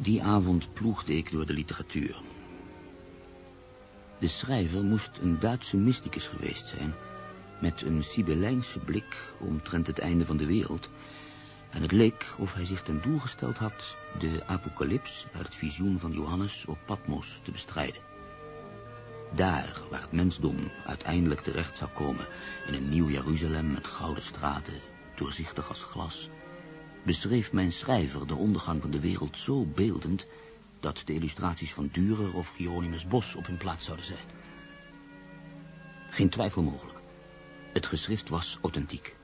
Die avond ploegde ik door de literatuur. De schrijver moest een Duitse mysticus geweest zijn... met een Sibelijnse blik omtrent het einde van de wereld... en het leek of hij zich ten doel gesteld had... de apocalyps uit het visioen van Johannes op Patmos te bestrijden. Daar waar het mensdom uiteindelijk terecht zou komen... in een nieuw Jeruzalem met gouden straten, doorzichtig als glas... beschreef mijn schrijver de ondergang van de wereld zo beeldend... dat de illustraties van Dürer of Hieronymus Bos op hun plaats zouden zijn. Geen twijfel mogelijk. Het geschrift was authentiek.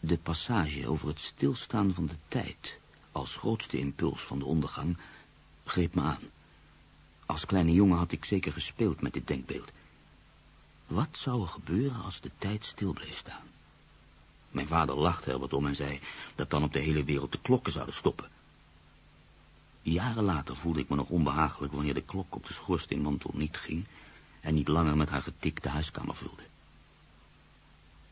De passage over het stilstaan van de tijd... als grootste impuls van de ondergang, greep me aan... Als kleine jongen had ik zeker gespeeld met dit denkbeeld. Wat zou er gebeuren als de tijd stil bleef staan? Mijn vader lachte er wat om en zei dat dan op de hele wereld de klokken zouden stoppen. Jaren later voelde ik me nog onbehagelijk wanneer de klok op de schoorsteenmantel niet ging en niet langer met haar getik de huiskamer vulde.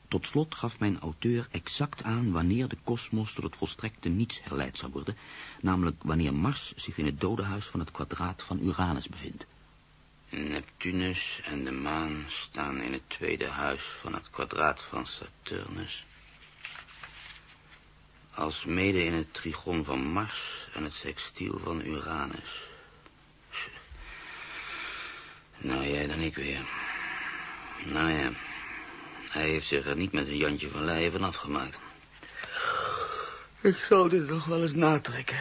Tot slot gaf mijn auteur exact aan wanneer de kosmos tot het volstrekte niets herleid zou worden, namelijk wanneer Mars zich in het dodenhuis van het kwadraat van Uranus bevindt. Neptunus en de maan staan in het tweede huis van het kwadraat van Saturnus. Als mede in het trigon van Mars en het sextiel van Uranus. Nou, jij dan ik weer. Nou ja... Hij heeft zich er niet met een Jantje van Leijen van afgemaakt. Ik zou dit nog wel eens natrekken.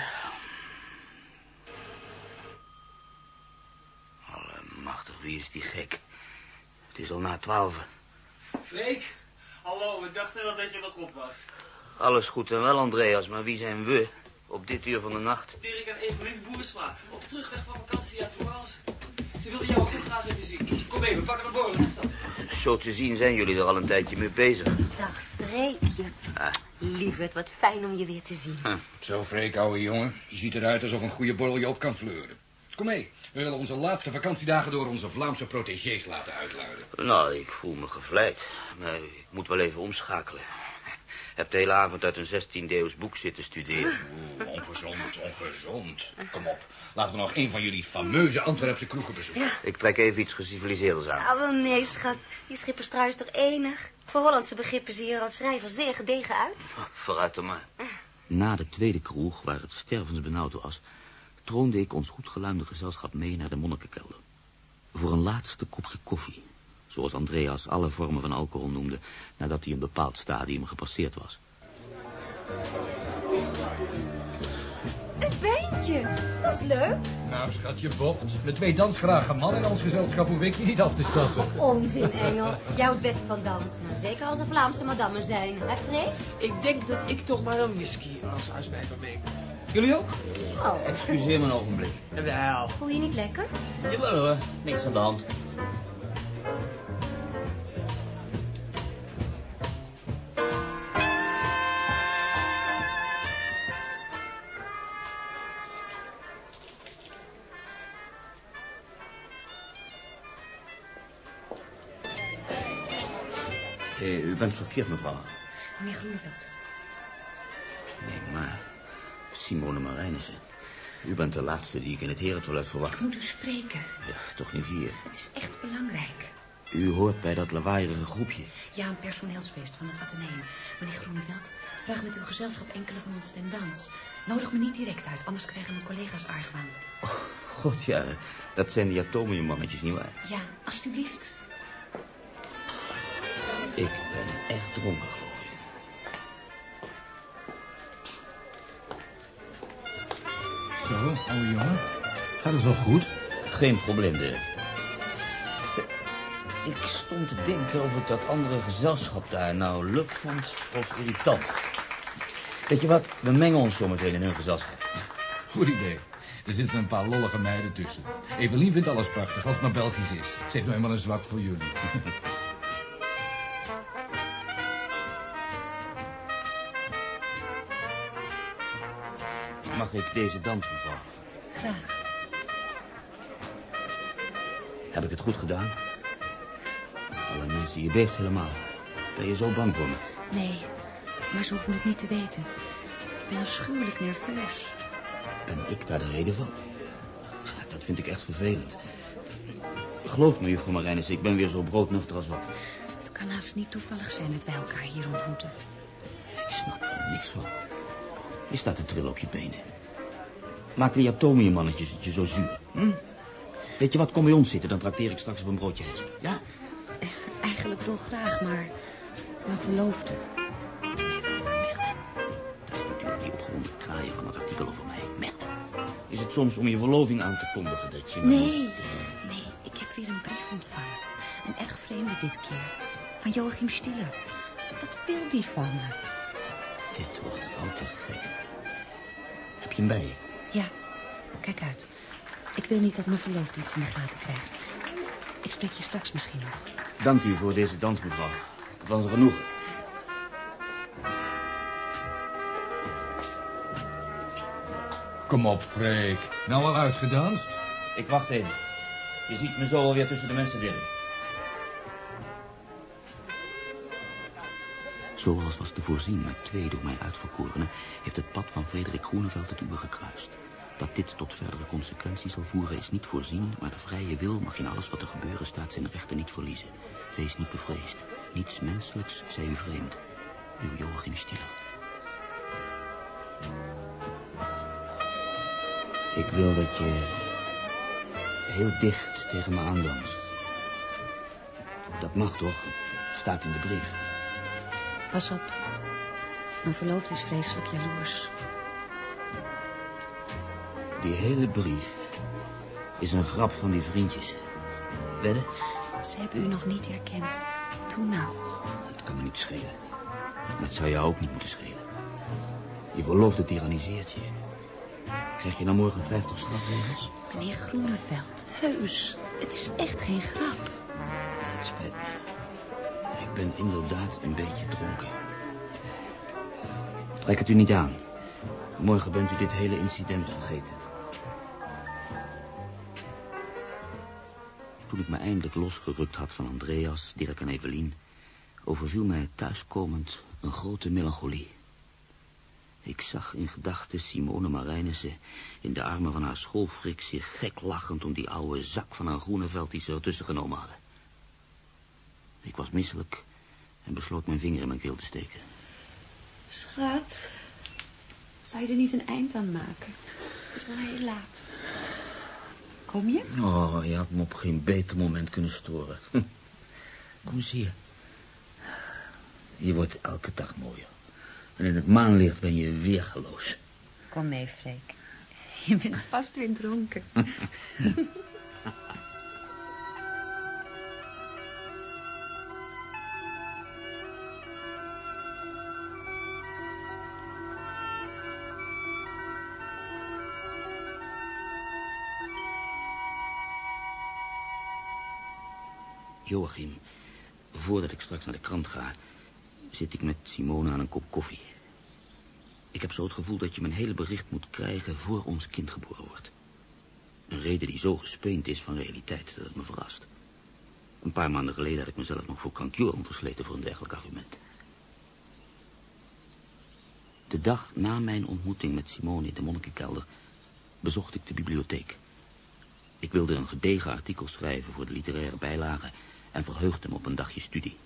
Allemachtig, wie is die gek? Het is al na twaalf. Freek? Hallo, we dachten wel dat je nog op was. Alles goed en wel, Andreas, maar wie zijn we op dit uur van de nacht? Dirk en Evelien Boersma, op de terugweg van vakantie uit Florence. Ze wilden jou ook heel graag even zien. Kom mee, we pakken een borrel in de stad. Zo te zien zijn jullie er al een tijdje mee bezig. Dag, Freekje. Ah. Lieverd, wat fijn om je weer te zien. Huh. Zo, Freek, ouwe jongen. Je ziet eruit alsof een goede borrel je op kan fleuren. Kom mee. We willen onze laatste vakantiedagen door onze Vlaamse protégés laten uitluiden. Nou, ik voel me gevleid. Maar ik moet wel even omschakelen. Heb de hele avond uit een 16 eeuws boek zitten studeren. Oeh, ongezond, ongezond. Kom op. Laten we nog een van jullie fameuze Antwerpse kroegen bezoeken. Ja. Ik trek even iets geciviliseerders aan. Ah, wel nee, schat. Die schipperstrui is toch enig? Voor Hollandse begrippen zie je er als schrijver zeer gedegen uit. Vooruit dan maar. Na de tweede kroeg, waar het stervensbenauwd was... troonde ik ons goed geluimde gezelschap mee naar de monnikenkelder. Voor een laatste kopje koffie. Zoals Andreas alle vormen van alcohol noemde... nadat hij een bepaald stadium gepasseerd was. Een wijntje. Dat is leuk. Nou, schatje, boft. Met twee dansgrage mannen in ons gezelschap hoef ik je niet af te stappen. Onzin, Engel. Jij houdt best van dansen. Zeker als er Vlaamse madammen zijn. Hè, Freek? Ik denk dat ik toch maar een whisky als huiswijver mee. Jullie ook? Oh, Excuseer me een ogenblik. Wel. voel je niet lekker? Jawel hoor, niks aan de hand. Eh, u bent verkeerd, mevrouw. Meneer Groeneveld. Simone Marijnissen. U bent de laatste die ik in het herentoilet verwacht. Ik moet u spreken. Ja, toch niet hier. Het is echt belangrijk. U hoort bij dat lawaaierige groepje. Ja, een personeelsfeest van het Atheneum. Meneer Groeneveld, vraag met uw gezelschap enkele van ons ten dans. Nodig me niet direct uit, anders krijgen mijn collega's argwaan. God, ja, dat zijn die atomiummannetjes, nietwaar? Ja, alstublieft. Ik ben echt dronken, Zo, ouwe jongen. Gaat het wel goed? Geen probleem, Dirk. Ik stond te denken of ik dat andere gezelschap daar nou leuk vond of irritant. Weet je wat, we mengen ons zometeen in hun gezelschap. Goed idee. Er zitten een paar lollige meiden tussen. Evelien vindt alles prachtig, als het maar Belgisch is. Ze heeft nou eenmaal een zwak voor jullie. Mag ik deze dans, mevrouw? Graag. Heb ik het goed gedaan? Alle mensen, je beeft helemaal. Ben je zo bang voor me? Nee, maar ze hoeven het niet te weten. ben afschuwelijk nerveus. Ben ik daar de reden van? Dat vind ik echt vervelend. Geloof me, juffrouw Marijnis, ik ben weer zo broodnuchter als wat. Het kan haast niet toevallig zijn dat wij elkaar hier ontmoeten. Ik snap er niks van. Je staat te trillen op je benen. Maken die atomiummannetjes het je zo zuur? Hm? Weet je wat, kom bij ons zitten, dan trakteer ik straks op een broodje hesp. Ja? Eigenlijk dolgraag, maar... Maar verloofde. Dat is natuurlijk die opgewonden kraaien van het artikel over mij. Merde. Is het soms om je verloving aan te kondigen dat je... Nee, moest, nee, ik heb weer een brief ontvangen. Een erg vreemde dit keer. Van Joachim Stieler. Wat wil die van me? Dit wordt al te gek. Heb je hem bij je? Ja, kijk uit. Ik wil niet dat mijn verloofde iets in de gaten krijgt. Ik spreek je straks misschien nog. Dank u voor deze dans, mevrouw. Het was een genoegen. Kom op, Freek. Nou al uitgedanst? Ik wacht even. Je ziet me zo alweer tussen de mensen willen. Zoals was te voorzien met twee door mij uitverkorenen... heeft het pad van Frederik Groeneveld het uwe gekruist. Dat dit tot verdere consequenties zal voeren is niet voorzien... maar de vrije wil mag in alles wat er gebeuren staat zijn rechten niet verliezen. Wees niet bevreesd. Niets menselijks zij u vreemd. Uw Joachim Stieler. Ik wil dat je heel dicht tegen me aandanst. Dat mag toch? Het staat in de brief. Pas op. Mijn verloofde is vreselijk jaloers. Die hele brief is een grap van die vriendjes. Wedden? Ze hebben u nog niet herkend. Toen nou. Het kan me niet schelen. Maar het zou jou ook niet moeten schelen. Je verloofde tyranniseert je. Krijg je nou morgen 50 strafregels? Meneer Groeneveld, heus. Het is echt geen grap. Het spijt me. Ik ben inderdaad een beetje dronken. Trek het u niet aan. Morgen bent u dit hele incident vergeten. Toen ik me eindelijk losgerukt had van Andreas, Dirk en Evelien... overviel mij thuiskomend een grote melancholie. Ik zag in gedachten Simone Marijnissen in de armen van haar schoolfrik... zich gek lachend om die oude zak van een Groeneveld die ze ertussen genomen hadden. Ik was misselijk en besloot mijn vinger in mijn keel te steken. Schat, zou je er niet een eind aan maken? Het is al heel laat. Kom je? Oh, je had me op geen beter moment kunnen storen. Hm. Kom eens hier. Je wordt elke dag mooier. En in het maanlicht ben je weergeloos. Kom mee, Freek. Je bent vast weer dronken. Joachim, voordat ik straks naar de krant ga... zit ik met Simone aan een kop koffie. Ik heb zo het gevoel dat je mijn hele bericht moet krijgen... voor ons kind geboren wordt. Een reden die zo gespeend is van realiteit dat het me verrast. Een paar maanden geleden had ik mezelf nog voor krankjoren versleten... voor een dergelijk argument. De dag na mijn ontmoeting met Simone in de monnikenkelder... bezocht ik de bibliotheek. Ik wilde een gedegen artikel schrijven voor de literaire bijlage... en verheugde me op een dagje studie.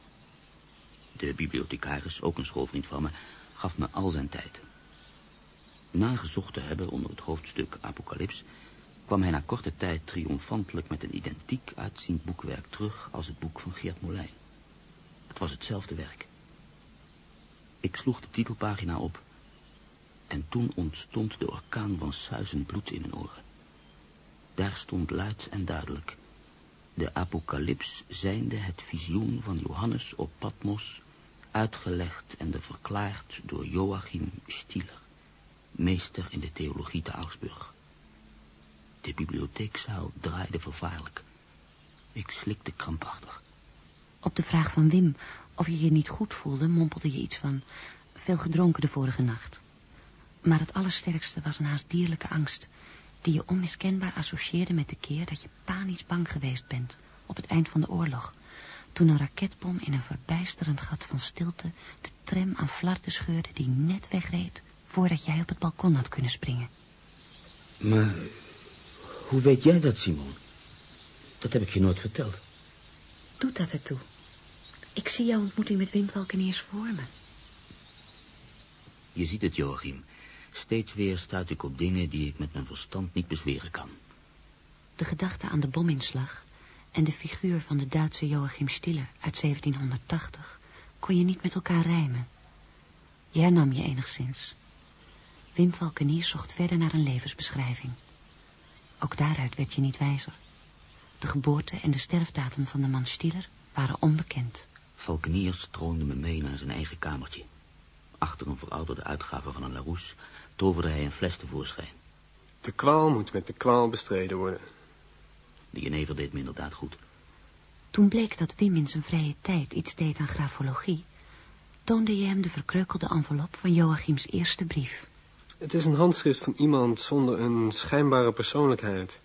De bibliothecaris, ook een schoolvriend van me, gaf me al zijn tijd. Na gezocht te hebben onder het hoofdstuk Apocalyps... kwam hij na korte tijd triomfantelijk met een identiek uitziend boekwerk terug... als het boek van Geert Molijn. Het was hetzelfde werk. Ik sloeg de titelpagina op... en toen ontstond de orkaan van suizend bloed in mijn oren. Daar stond luid en duidelijk... De apocalyps zijnde het visioen van Johannes op Patmos... uitgelegd en verklaard door Joachim Stieler... meester in de theologie te Augsburg. De bibliotheekzaal draaide vervaarlijk. Ik slikte krampachtig. Op de vraag van Wim of je je niet goed voelde... mompelde je iets van veel gedronken de vorige nacht. Maar het allersterkste was een haast dierlijke angst... die je onmiskenbaar associeerde met de keer dat je panisch bang geweest bent... op het eind van de oorlog... toen een raketbom in een verbijsterend gat van stilte... de tram aan flarden scheurde die net wegreed... voordat jij op het balkon had kunnen springen. Maar hoe weet jij dat, Simon? Dat heb ik je nooit verteld. Doet dat ertoe? Ik zie jouw ontmoeting met Wim Valkeniers voor me. Je ziet het, Joachim. Steeds weer stuit ik op dingen die ik met mijn verstand niet bezweren kan. De gedachte aan de bominslag en de figuur van de Duitse Joachim Stiller uit 1780 kon je niet met elkaar rijmen. Je hernam je enigszins. Wim Valkeniers zocht verder naar een levensbeschrijving. Ook daaruit werd je niet wijzer. De geboorte en de sterfdatum van de man Stiller waren onbekend. Valkeniers troonde me mee naar zijn eigen kamertje. Achter een verouderde uitgave van een Larousse toverde hij een fles tevoorschijn. De kwaal moet met de kwaal bestreden worden. De jenever deed me inderdaad goed. Toen bleek dat Wim in zijn vrije tijd iets deed aan grafologie... toonde je hem de verkreukelde envelop van Joachims eerste brief. Het is een handschrift van iemand zonder een schijnbare persoonlijkheid.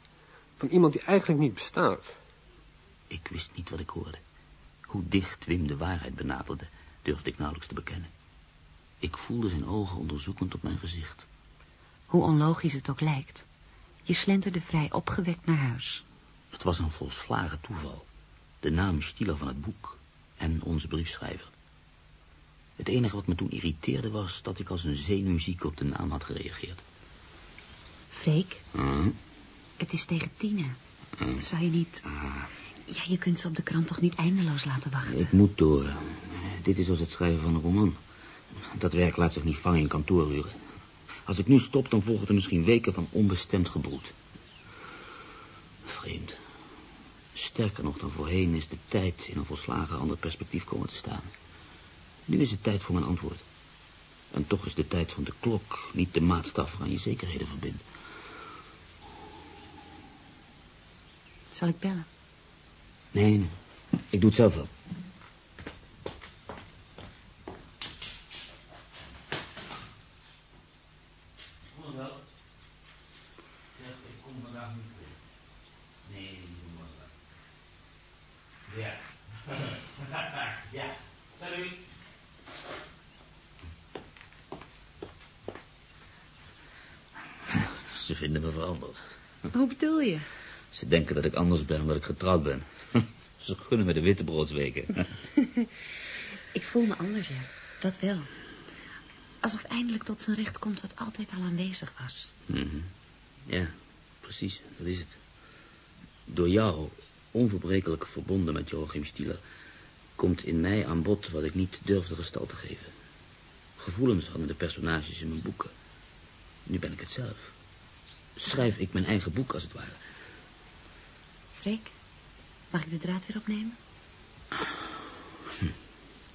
Van iemand die eigenlijk niet bestaat. Ik wist niet wat ik hoorde. Hoe dicht Wim de waarheid benaderde, durfde ik nauwelijks te bekennen. Ik voelde zijn ogen onderzoekend op mijn gezicht. Hoe onlogisch het ook lijkt. Je slenterde vrij opgewekt naar huis. Het was een volslagen toeval. De naam Stieler van het boek en onze briefschrijver. Het enige wat me toen irriteerde was dat ik als een zenuwzieke op de naam had gereageerd. Freek, Hm? het is tegen tienen. Zou je niet... Ah, Ja, je kunt ze op de krant toch niet eindeloos laten wachten? ik moet door. Dit is als het schrijven van een roman. Dat werk laat zich niet vangen in kantooruren. Als ik nu stop, dan volgen er misschien weken van onbestemd gebroed. Vreemd. Sterker nog dan voorheen is de tijd in een volslagen ander perspectief komen te staan. Nu is het tijd voor mijn antwoord. En toch is de tijd van de klok niet de maatstaf waaraan je zekerheden verbindt. Zal ik bellen? Nee, nee. ik doe het zelf wel. Goedemiddag. Zeg, ik kom vandaag niet terug. Nee, doe maar wat. Ja. ja. Salut. Ze vinden me veranderd. Hoe bedoel je? Ze denken dat ik anders ben omdat ik getrouwd ben. Ze gunnen me de wittebroodweken. Ik voel me anders, ja. Dat wel. Alsof eindelijk tot zijn recht komt wat altijd al aanwezig was. Mhm. Ja, precies, dat is het. Door jou, onverbrekelijk verbonden met Joachim Stieler... komt in mij aan bod wat ik niet durfde gestalte te geven. Gevoelens hadden de personages in mijn boeken. Nu ben ik het zelf. Schrijf ik mijn eigen boek, als het ware. Freek, mag ik de draad weer opnemen?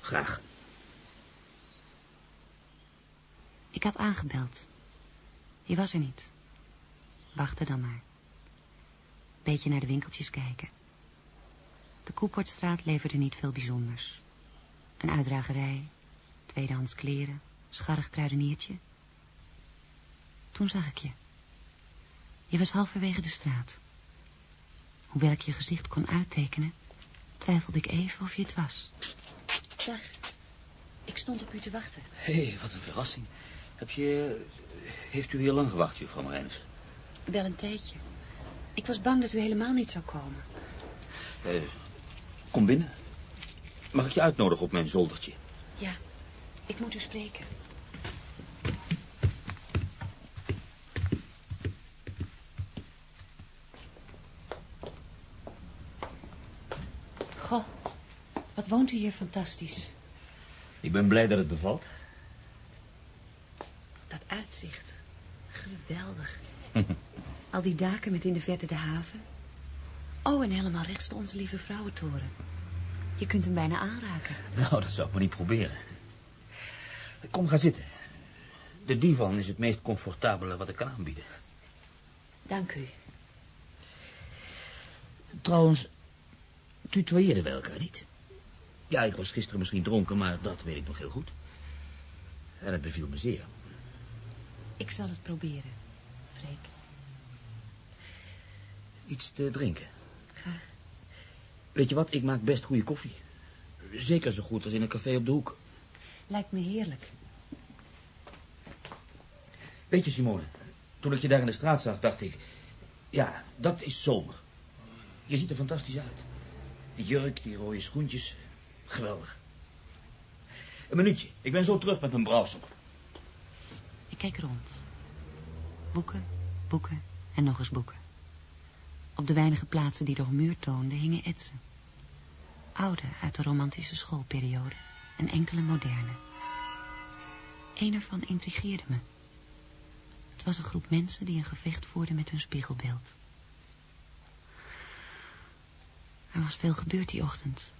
Graag. Ik had aangebeld. Je was er niet. Wachten dan maar. Beetje naar de winkeltjes kijken. De Koeportstraat leverde niet veel bijzonders. Een uitdragerij, tweedehands kleren, scharrig kruideniertje. Toen zag ik je. Je was halverwege de straat. Hoewel ik je gezicht kon uittekenen, twijfelde ik even of je het was. Dag. Ik stond op u te wachten. Hé, hey, wat een verrassing. Heb je... Heeft u hier lang gewacht, juffrouw Marijnissen? Wel een tijdje. Ik was bang dat u helemaal niet zou komen. Eh, kom binnen. Mag ik je uitnodigen op mijn zoldertje? Ja, ik moet u spreken. Wat woont u hier fantastisch. Ik ben blij dat het bevalt. Dat uitzicht. Geweldig. Al die daken met in de verte de haven. Oh, en helemaal rechts de Onze Lieve Vrouwentoren. Je kunt hem bijna aanraken. Nou, dat zou ik maar niet proberen. Kom, ga zitten. De divan is het meest comfortabele wat ik kan aanbieden. Dank u. Trouwens, tutoyeerden wij elkaar niet? Ja, ik was gisteren misschien dronken, maar dat weet ik nog heel goed. En het beviel me zeer. Ik zal het proberen, Freek. Iets te drinken. Graag. Weet je wat, ik maak best goede koffie. Zeker zo goed als in een café op de hoek. Lijkt me heerlijk. Weet je, Simone, toen ik je daar in de straat zag, dacht ik... Ja, dat is zomer. Je ziet er fantastisch uit. Die jurk, die rode schoentjes. Geweldig. Een minuutje. Ik ben zo terug met mijn browser. Ik keek rond. Boeken, boeken en nog eens boeken. Op de weinige plaatsen die de muur toonden hingen etsen. Oude uit de romantische schoolperiode en enkele moderne. Eén ervan intrigeerde me. Het was een groep mensen die een gevecht voerden met hun spiegelbeeld. Er was veel gebeurd die ochtend.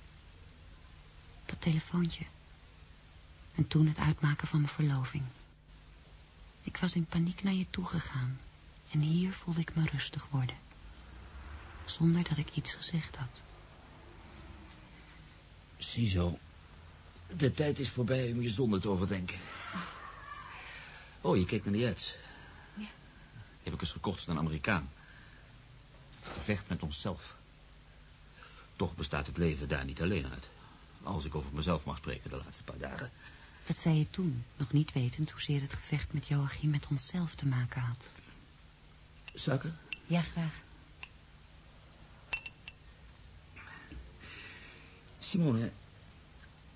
Dat telefoontje. En toen het uitmaken van mijn verloving. Ik was in paniek naar je toegegaan. En hier voelde ik me rustig worden. Zonder dat ik iets gezegd had. Ziezo. De tijd is voorbij om je zonde te overdenken. Oh, je kijkt naar die ads. Ja. Heb ik eens gekocht van een Amerikaan. Gevecht met onszelf. Toch bestaat het leven daar niet alleen uit. Als ik over mezelf mag spreken de laatste paar dagen. Dat zei je toen, nog niet wetend hoezeer het gevecht met Joachim met onszelf te maken had. Suiker? Ja, graag. Simone,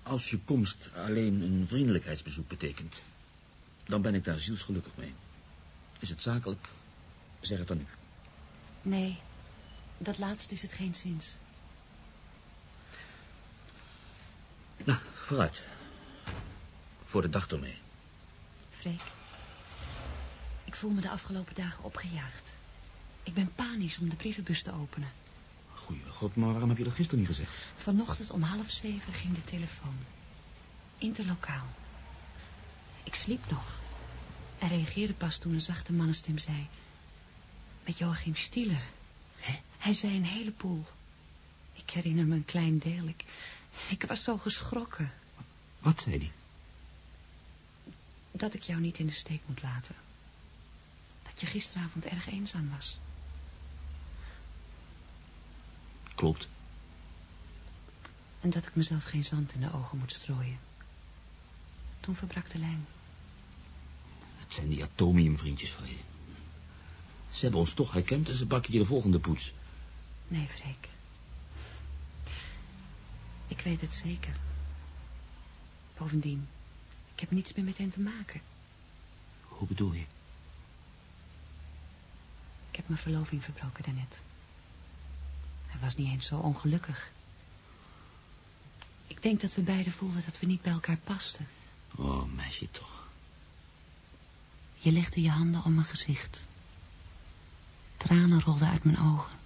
als je komst alleen een vriendelijkheidsbezoek betekent... dan ben ik daar zielsgelukkig mee. Is het zakelijk? Zeg het dan nu. Nee, dat laatste is het geen zins. Nou, vooruit. Voor de dag ermee. Freek, ik voel me de afgelopen dagen opgejaagd. Ik ben panisch om de brievenbus te openen. Goeie god, maar waarom heb je dat gisteren niet gezegd? Vanochtend om half zeven ging de telefoon. Interlokaal. Ik sliep nog. En reageerde pas toen een zachte mannenstem zei... Met Joachim Stieler. Hij zei een heleboel. Ik herinner me een klein deel. Ik, ik was zo geschrokken. Wat zei die? Dat ik jou niet in de steek moet laten. Dat je gisteravond erg eenzaam was. Klopt. En dat ik mezelf geen zand in de ogen moet strooien. Toen verbrak de lijn. Het zijn die atomiumvriendjes van je. Ze hebben ons toch herkend en ze bakken je de volgende poets. Nee, Freek. Ik weet het zeker. Bovendien, ik heb niets meer met hen te maken. Hoe bedoel je? Ik heb mijn verloving verbroken daarnet. Hij was niet eens zo ongelukkig. Ik denk dat we beiden voelden dat we niet bij elkaar pasten. Oh, meisje toch. Je legde je handen om mijn gezicht. Tranen rolden uit mijn ogen.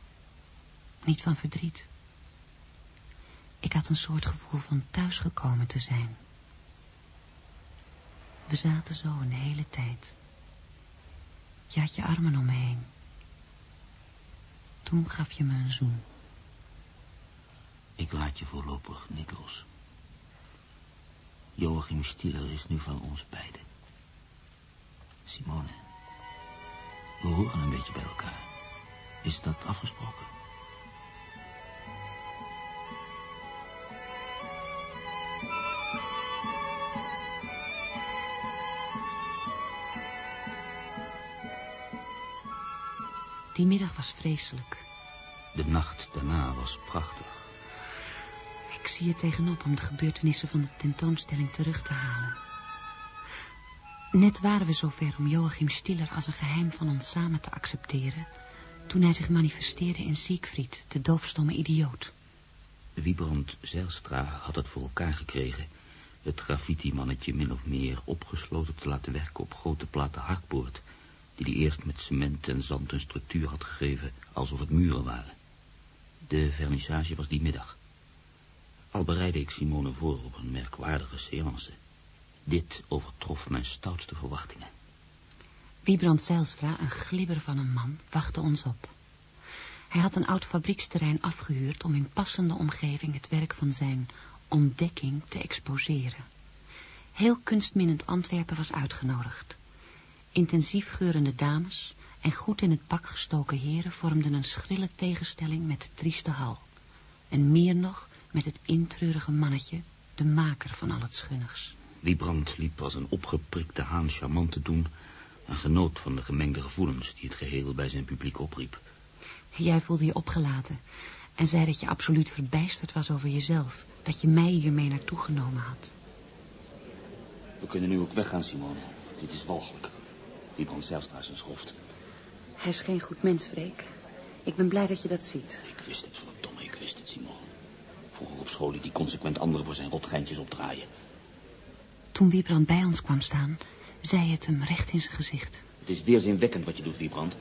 Niet van verdriet. Ik had een soort gevoel van thuisgekomen te zijn. We zaten zo een hele tijd. Je had je armen om me heen. Toen gaf je me een zoen. Ik laat je voorlopig niet los. Joachim Stieler is nu van ons beiden. Simone, we horen een beetje bij elkaar. Is dat afgesproken? Die middag was vreselijk. De nacht daarna was prachtig. Ik zie er tegenop om de gebeurtenissen van de tentoonstelling terug te halen. Net waren we zover om Joachim Stiller als een geheim van ons samen te accepteren... toen hij zich manifesteerde in Siegfried, de doofstomme idioot. Wiebrand Zijlstra had het voor elkaar gekregen... het graffiti-mannetje min of meer opgesloten te laten werken op grote platen hardboord... die hij eerst met cement en zand een structuur had gegeven alsof het muren waren. De vernissage was die middag. Al bereidde ik Simone voor op een merkwaardige seance. Dit overtrof mijn stoutste verwachtingen. Wiebrand Zijlstra, een glibber van een man, wachtte ons op. Hij had een oud fabrieksterrein afgehuurd om in passende omgeving het werk van zijn ontdekking te exposeren. Heel kunstminnend Antwerpen was uitgenodigd. Intensief geurende dames en goed in het pak gestoken heren vormden een schrille tegenstelling met de trieste hal. En meer nog met het intreurige mannetje, de maker van al het schunnigs. Wiebrand liep als een opgeprikte haan charmant te doen... En genoot van de gemengde gevoelens die het geheel bij zijn publiek opriep. Jij voelde je opgelaten en zei dat je absoluut verbijsterd was over jezelf. Dat je mij hiermee naartoe genomen had. We kunnen nu ook weggaan, Simone. Dit is walgelijk. Wiebrand Zijlstra is een schoft. Hij is geen goed mens, Freek. Ik ben blij dat je dat ziet. Ik wist het, verdomme, ik wist het, Simone. Vroeger op school liet hij consequent anderen voor zijn rotgeintjes opdraaien. Toen Wiebrand bij ons kwam staan, zei het hem recht in zijn gezicht. Het is weerzinwekkend wat je doet, Wiebrand.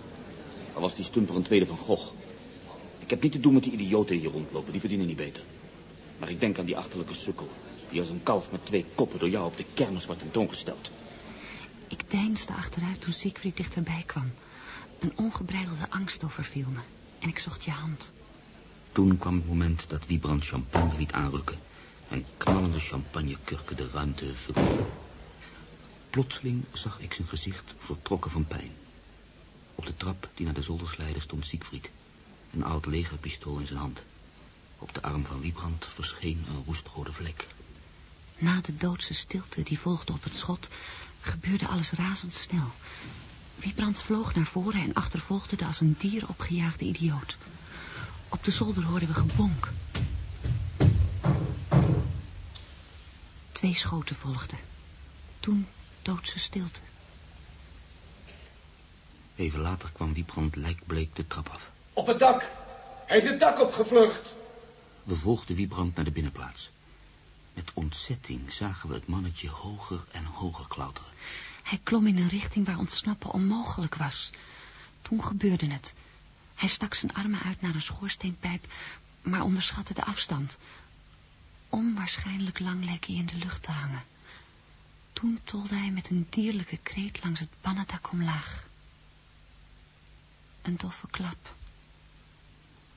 Al was die stumper een tweede van Gogh. Ik heb niet te doen met die idioten die hier rondlopen, die verdienen niet beter. Maar ik denk aan die achterlijke sukkel, die als een kalf met twee koppen door jou op de kermis wordt tentoongesteld. Ik deinsde achteruit toen Siegfried dichterbij kwam. Een ongebreidelde angst overviel me en ik zocht je hand. Toen kwam het moment dat Wiebrand champagne liet aanrukken... en knallende champagnekurken de ruimte vulden. Plotseling zag ik zijn gezicht vertrokken van pijn. Op de trap die naar de zolders leidde stond Siegfried. Een oud legerpistool in zijn hand. Op de arm van Wiebrand verscheen een roestrode vlek. Na de doodse stilte die volgde op het schot... gebeurde alles razendsnel. Wiebrand vloog naar voren en achtervolgde de als een dier opgejaagde idioot. Op de zolder hoorden we gebonk. Twee schoten volgden. Toen doodse stilte. Even later kwam Wiebrand lijkbleek de trap af. Op het dak. Hij is het dak opgevlucht. We volgden Wiebrand naar de binnenplaats. Met ontzetting zagen we het mannetje hoger en hoger klauteren. Hij klom in een richting waar ontsnappen onmogelijk was. Toen gebeurde het. Hij stak zijn armen uit naar een schoorsteenpijp, maar onderschatte de afstand. Onwaarschijnlijk lang leek hij in de lucht te hangen. Toen tolde hij met een dierlijke kreet langs het pannendak omlaag. Een doffe klap.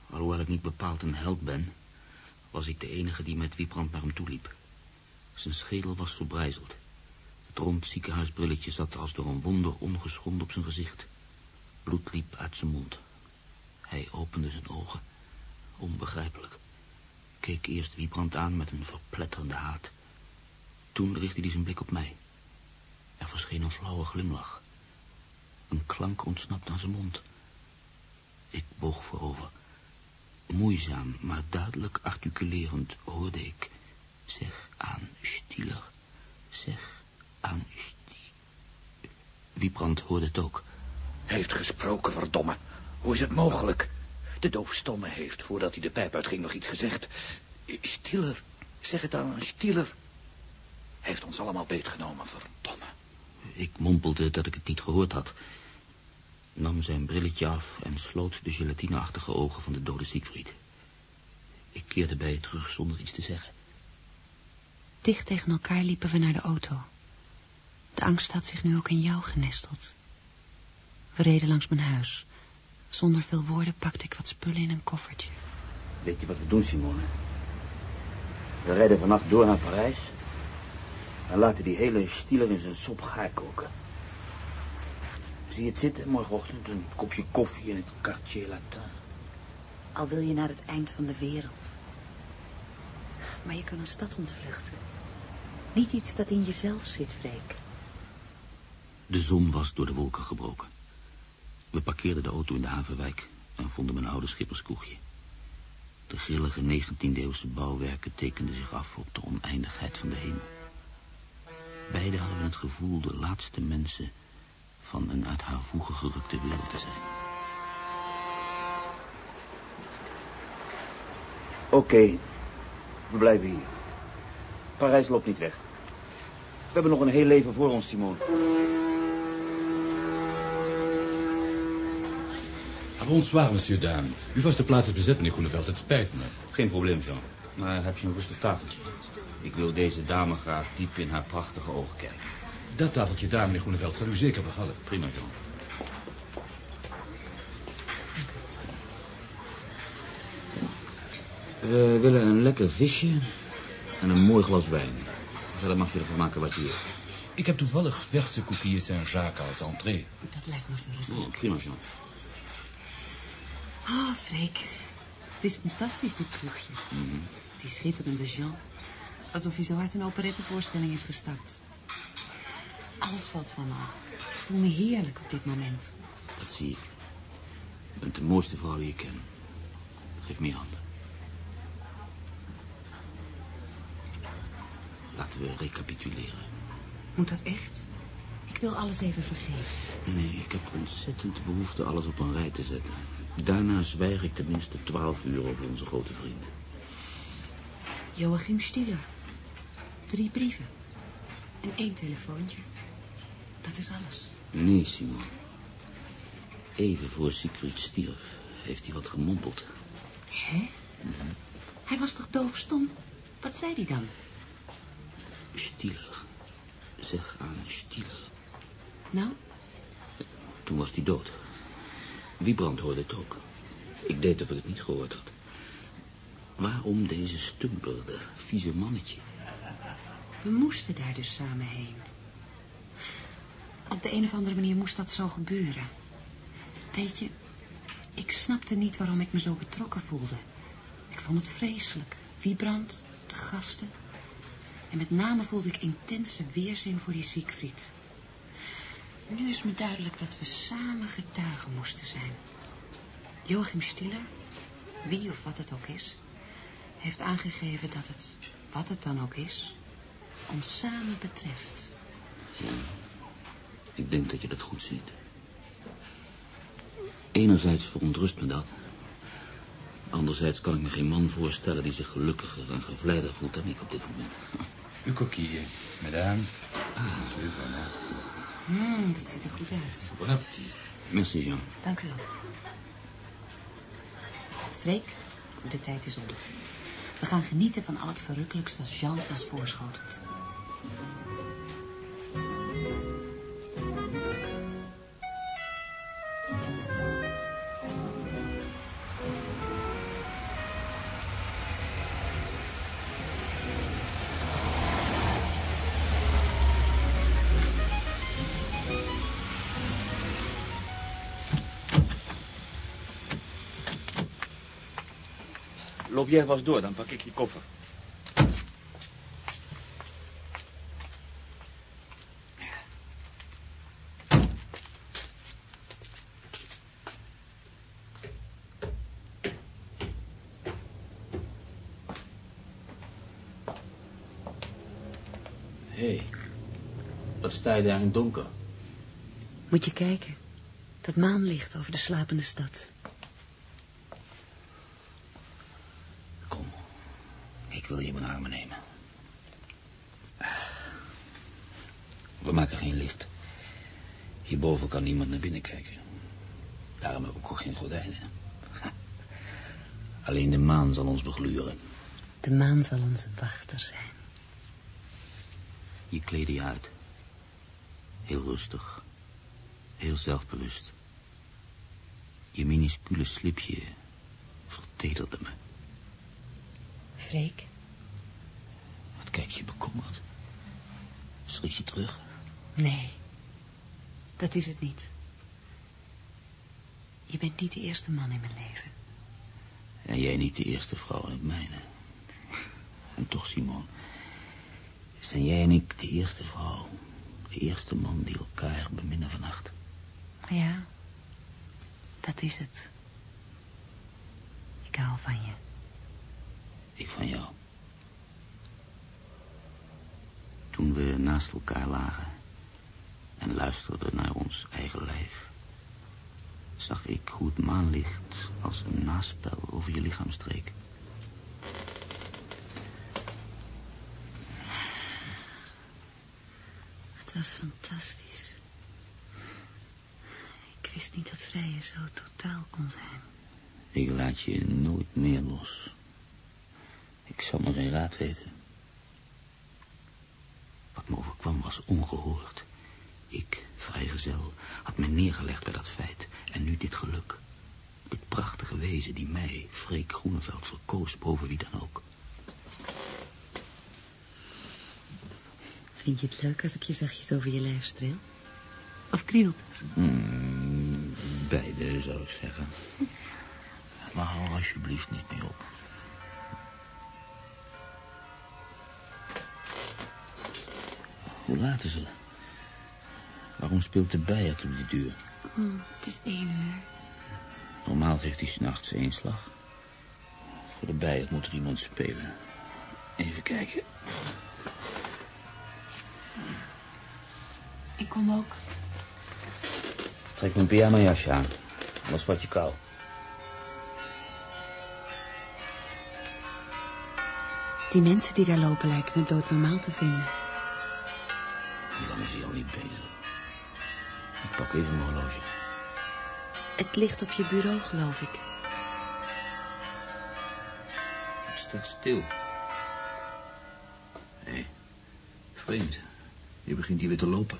Alhoewel ik niet bepaald een held ben, was ik de enige die met Wiebrand naar hem toe liep. Zijn schedel was verbrijzeld. Het rond ziekenhuisbrilletje zat als door een wonder ongeschonden op zijn gezicht. Bloed liep uit zijn mond. Hij opende zijn ogen. Onbegrijpelijk. Keek eerst Wiebrand aan met een verpletterende haat. Toen richtte hij zijn blik op mij. Er verscheen een flauwe glimlach. Een klank ontsnapte aan zijn mond. Ik boog voorover. Moeizaam, maar duidelijk articulerend hoorde ik... Zeg aan Stieler. Zeg aan Stieler. Wiebrand hoorde het ook. Hij heeft gesproken, verdomme. Hoe is het mogelijk? De doofstomme heeft, voordat hij de pijp uitging, nog iets gezegd. Stieler, zeg het aan Stieler. Hij heeft ons allemaal beetgenomen, verdomme. Ik mompelde dat ik het niet gehoord had. Nam zijn brilletje af en sloot de gelatineachtige ogen van de dode Siegfried. Ik keerde bij het terug zonder iets te zeggen. Dicht tegen elkaar liepen we naar de auto. De angst had zich nu ook in jou genesteld. We reden langs mijn huis. Zonder veel woorden pakte ik wat spullen in een koffertje. Weet je wat we doen, Simone? We rijden vannacht door naar Parijs... en laten die hele stieler in zijn sop gaar koken. Zie je het zitten morgenochtend? Een kopje koffie en het quartier latin. Al wil je naar het eind van de wereld. Maar je kan een stad ontvluchten. Niet iets dat in jezelf zit, Freek. De zon was door de wolken gebroken. We parkeerden de auto in de havenwijk en vonden mijn oude schipperskoegje. De grillige 19e-eeuwse bouwwerken tekenden zich af op de oneindigheid van de hemel. Beiden hadden we het gevoel de laatste mensen van een uit haar voegen gerukte wereld te zijn. Oké, we blijven hier. Parijs loopt niet weg. We hebben nog een heel leven voor ons, Simone. Bonsoir, monsieur dame. Uw vaste plaats is bezet, meneer Groeneveld. Het spijt me. Geen probleem, Jean. Maar heb je een rustig tafeltje? Ik wil deze dame graag diep in haar prachtige ogen kijken. Dat tafeltje daar, meneer Groeneveld, zal u zeker bevallen. Prima, Jean. We willen een lekker visje en een mooi glas wijn. Verder mag je ervan maken wat je wil. Ik heb toevallig verse coquilles Saint-Jacques als entree. Dat lijkt me veel. Oh, prima, Jean. Oh, Freek. Het is fantastisch, dit kroegje. Die schitterende Jean. Alsof hij zo uit een operettevoorstelling is gestapt. Alles valt van af. voel me heerlijk op dit moment. Dat zie ik. Je bent de mooiste vrouw die ik ken. Geef me je handen. Laten we recapituleren. Moet dat echt? Ik wil alles even vergeten. Nee, nee, ik heb ontzettend behoefte alles op een rij te zetten. Daarna zwijg ik tenminste twaalf uur over onze grote vriend. Joachim Stieler. Drie brieven. En één telefoontje. Dat is alles. Nee, Simon. Even voor Siegfried stierf, heeft hij wat gemompeld. Hè? Hij was toch doofstom? Wat zei hij dan? Stieler. Zeg aan Stieler. Nou, Toen was hij dood. Wiebrand hoorde het ook. Ik deed of ik het niet gehoord had. Waarom deze stumper, vieze mannetje? we moesten daar dus samen heen. Op de een of andere manier moest dat zo gebeuren. Weet je, ik snapte niet waarom ik me zo betrokken voelde. Ik vond het vreselijk. Wiebrand, de gasten. En met name voelde ik intense weerzin voor die Siegfried. Nu is me duidelijk dat we samen getuigen moesten zijn. Joachim Stiller, wie of wat het ook is, heeft aangegeven dat het, wat het dan ook is, ons samen betreft. Ik denk dat je dat goed ziet. Enerzijds verontrust me dat. Anderzijds kan ik me geen man voorstellen die zich gelukkiger en gevleider voelt dan ik op dit moment. Uw coquille, madame. Ah. Hmm, dat ziet er goed uit. Bon appétit. Merci, Jean. Dank u wel. Freek, de tijd is om. We gaan genieten van al het verrukkelijks dat Jean ons voorschotelt. Loop jij vast door, dan pak ik je koffer. Hé, hey, wat sta je daar in het donker? Moet je kijken. Dat maanlicht over de slapende stad. Kom, ik wil je in mijn armen nemen. We maken geen licht. Hierboven kan niemand naar binnen kijken. Daarom heb ik ook geen gordijnen. Alleen de maan zal ons begluren. De maan zal onze wachter zijn. Je kleedde je uit. Heel rustig. Heel zelfbewust. Je minuscule slipje vertederde me. Freek, Wat kijk je bekommerd? Schrik je terug? nee. Dat is het niet. Je bent niet de eerste man in mijn leven. En jij niet de eerste vrouw in het mijne. En toch, Simon, zijn jij en ik de eerste vrouw, de eerste man die elkaar beminnen vannacht. Ja, dat is het. Ik hou van je. Ik van jou. Toen we naast elkaar lagen en luisterden naar ons eigen lijf, zag ik hoe het maanlicht als een naspel over je lichaam streek. Het was fantastisch. Ik wist niet dat vrijen zo totaal kon zijn. Ik laat je nooit meer los. Ik zal maar geen raad weten. Wat me overkwam was ongehoord. Ik, vrijgezel, had me neergelegd bij dat feit. En nu dit geluk. Dit prachtige wezen die mij, Freek Groeneveld, verkoos boven wie dan ook. Vind je het leuk als ik je zachtjes over je lijf streel? Of kriebelt het? Hmm, beide, zou ik zeggen. Maar hou alsjeblieft niet meer op. Hoe laat is het? Waarom speelt de bijaard op die deur? Oh, het is één uur. Normaal geeft hij s'nachts één slag. Voor de bijaard moet er iemand spelen. Even kijken. Ik kom ook. Trek mijn pyjama-jasje aan. Anders vat je kou. Die mensen die daar lopen lijken het doodnormaal te vinden. Hoe lang is hij al niet bezig? Ik pak even mijn horloge. Het ligt op je bureau, geloof ik. Het staat stil. Hé, hey, vreemd. Je begint hier weer te lopen.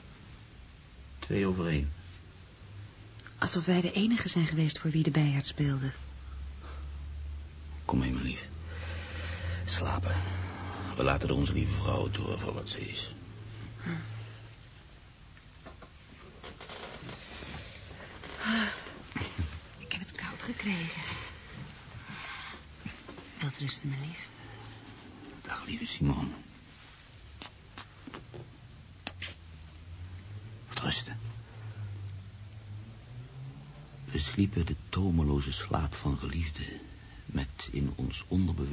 Twee over één. Alsof wij de enige zijn geweest voor wie de bijaard speelde. Kom mee, mijn lief. Slapen. We laten onze lieve vrouw door voor wat ze is. Ik heb het gekregen. Wilt rusten, mijn lief. Dag, lieve Simone. Wat rusten. We sliepen de tomeloze slaap van geliefde... met in ons onderbewust